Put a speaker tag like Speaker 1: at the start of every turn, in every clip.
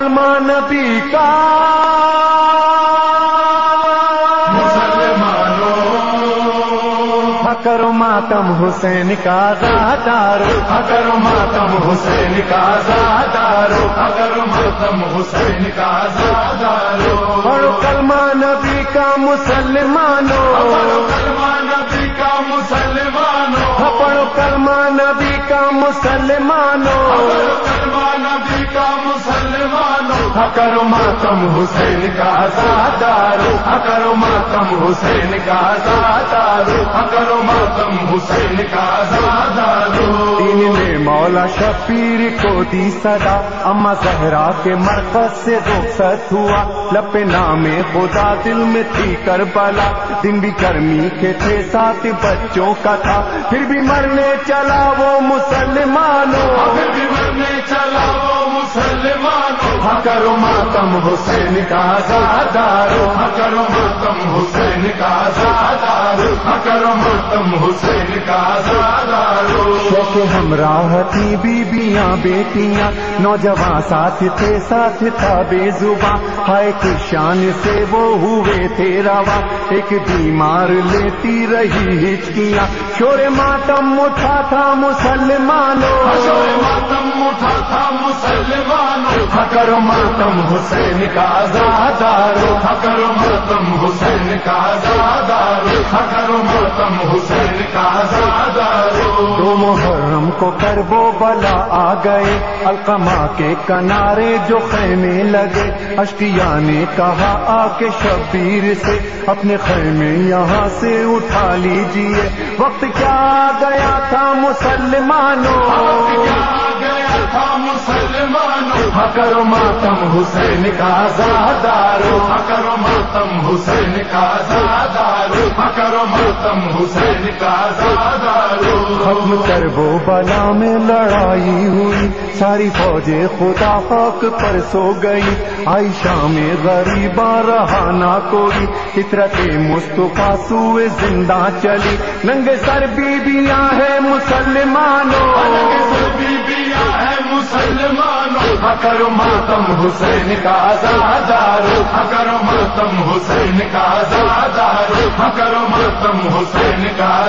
Speaker 1: نبی کا فکر ماتم حسین کا زادارو
Speaker 2: اگر ماتم حسین کا زادارو اگر ماتم حسین کا زادارو
Speaker 1: پڑھو کلمہ نبی کا مسلمانوں
Speaker 2: پڑھو کلمہ نبی کا مسلمانوں
Speaker 1: پڑھو کلمہ نبی کا مسلمانوں
Speaker 2: پڑھو کلمہ نبی کا اگر ماتم حسین کا زادارو اگر ماتم حسین کا زادارو اگر ماتم حسین کا
Speaker 1: نے مولا شبیر کو دی صدا اما زہرا کے مرکز سے رخصت ہوا۔ لپ نام خدا دل میں تھی کربلا دن بھی گرمی کے تھے سات بچوں کا تھا۔ پھر بھی مرنے چلا وہ مسلمانوں۔
Speaker 2: پھر بھی مرنے چلا وہ مسلمانوں۔ کرو ماتم حسین کا زادارو. کرو ماتم حسین کا زادارو. کرو ماتم حسین کا زادارو.
Speaker 1: شوق ہمراہ تھی بیبیاں بیٹیاں نوجوان ساتھ تھے ساتھ تھا بے زباں۔ ہائے کی شان سے وہ ہوئے تھے روا ایک بیمار لیتی رہی ہچکیاں۔ شور ماتم اٹھا تھا مسلمانوں۔
Speaker 2: شور ماتم اٹھا تھا مسلمانوں۔ کرو ماتم حسین کا زادارو کرو ماتم حسین کا زادارو کرو ماتم حسین کا زادارو
Speaker 1: دو محرم کو کربو بلا آ گئے القما کے کنارے جو خیمے لگے۔ اشکیا نے کہا آ کے شبیر سے اپنے خیمے یہاں سے اٹھا لیجیے۔ وقت کیا آ گیا تھا مسلمانوں؟
Speaker 2: گیا تھا مسلمانوں؟ کرو ماتم حسین کا زادارو کرو ماتم حسین کا زادارو کرو ماتم حسین کا زادارو
Speaker 1: ختم کربو بلا میں لڑائی ہوئی. ساری فوجیں خدا خاک پر سو گئی عائشہ میں غریباں رہا نہ کوئی. فطرت مصطفیٰ سوئے زندہ چلی. ننگے سر بیبیاں ہے مسلمانوں.
Speaker 2: کرو ماتم حسین کا زادارو کرو ماتم حسین کا زادارو کرو ماتم حسین کا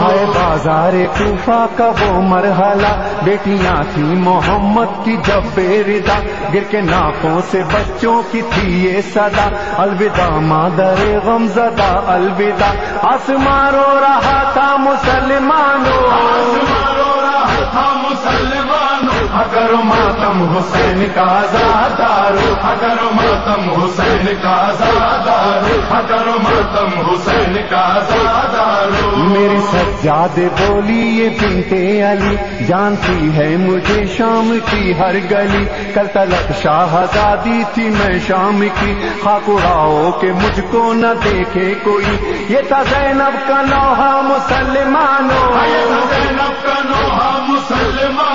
Speaker 1: ہائے بازار کوفہ کا وہ مرحلہ بیٹیاں تھی محمد کی جب بے ردا گر کے ناکوں سے بچوں کی تھی یہ صدا۔ الوداع مادر غم زدہ الوداع۔ آسمان رو رہا تھا مسلمانوں۔
Speaker 2: رہا تھا مسلمانوں۔ اگر ماتم حسین کا زادارو اگر ماتم حسین کا زادارو اگر ماتم حسین کا زادارو
Speaker 1: میری سجاد بولی یہ بنتے علی جانتی ہے مجھے شام کی ہر گلی۔ کل تلک شاہزادی تھی میں شام کی۔ خاک اڑاؤ کہ مجھ کو نہ دیکھے کوئی۔ یہ تھا زینب کا لوہا مسلمانوں۔
Speaker 2: زینب کا نوحہ مسلمانوں۔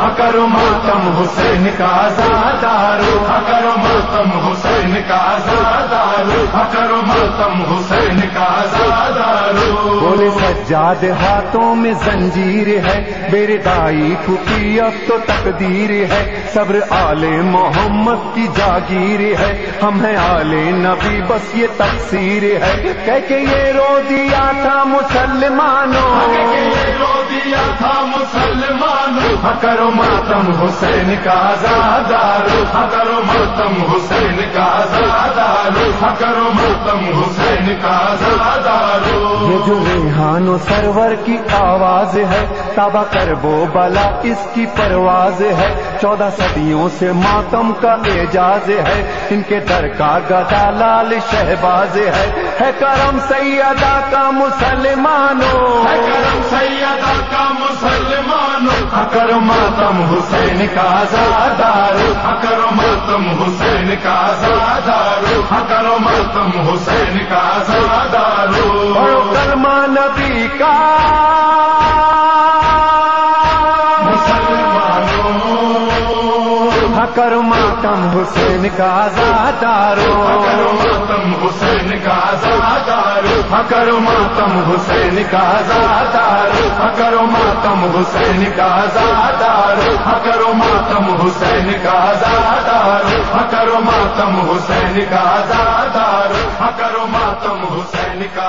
Speaker 2: اگر ماتم حسین کا زادارو اگر ماتم حسین کا زادارو اگر ماتم حسین کا زادارو
Speaker 1: بولے سجاد ہاتھوں میں زنجیر ہے میرے دائی پھوپھی اب تو تقدیر ہے۔ صبر آل محمد کی جاگیر ہے ہم ہیں آل نبی بس یہ تقسیر ہے۔ کہہ کے یہ رو دیا تھا مسلمانوں۔
Speaker 2: رو دیا تھا مسلمانوں۔ کرو ماتم حسین کا زادارو کرو ماتم حسین کا زادارو کرو ماتم حسین کا زادارو
Speaker 1: یہ جو ریحان و سرور کی آواز ہے تابا کر وہ بلا اس کی پرواز ہے۔ چودہ صدیوں سے ماتم کا اعجاز ہے۔ ان کے در کا گدا لال شہباز ہے۔ ہے کرم سیدہ کا مسلمانوں۔
Speaker 2: کرم سیدہ کا مسلمانوں۔ اکر ماتم حسین کا زادارو اکر ماتم حسین کا زادارو اکر ماتم حسین کا زادارو
Speaker 1: پڑھو کلمہ نبی کا
Speaker 2: مسلمانوں
Speaker 1: کرو ماتم حسین کا آزادارو
Speaker 2: کرو ماتم حسین کا آزادارو کرو ماتم حسین کا آزادارو کرو ماتم حسین کا آزادارو کرو ماتم حسین کا آزادارو کرو ماتم حسین کا آزادارو کرو ماتم حسین کا